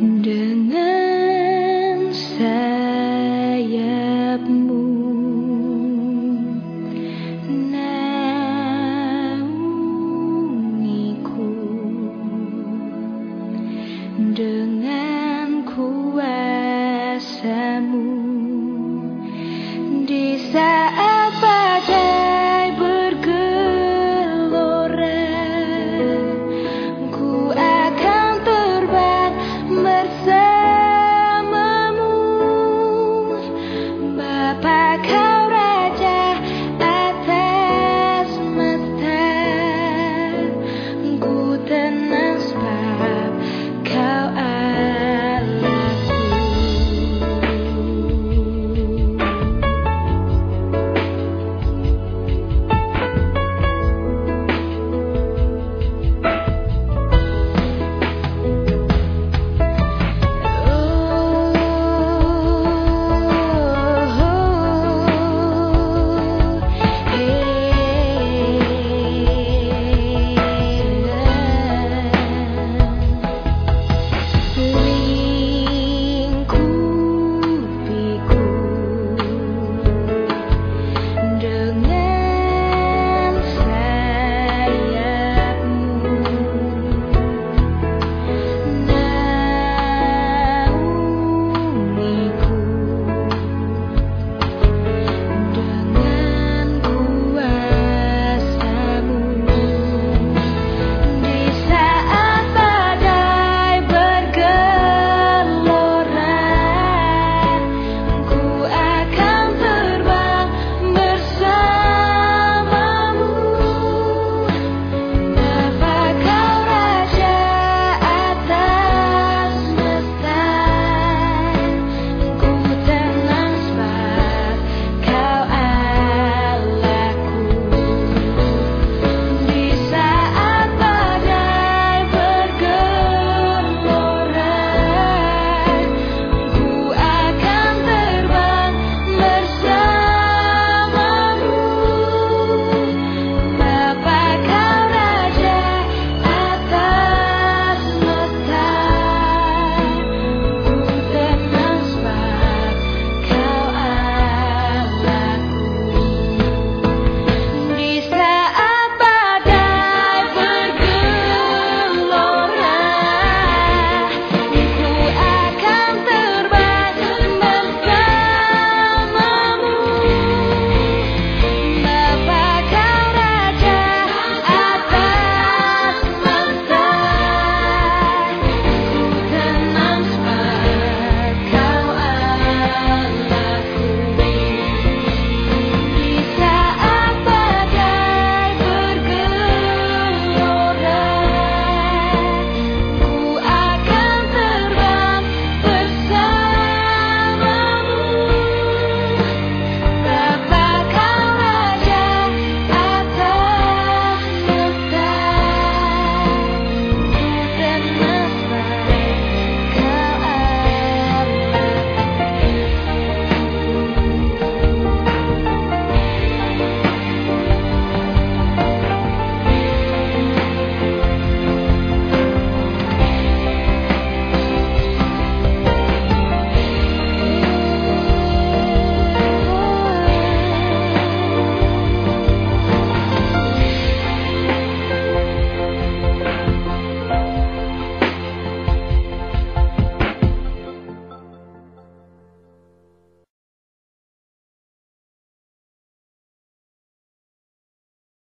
dengan sayapmu. Naungiku. Dengan kuasamu.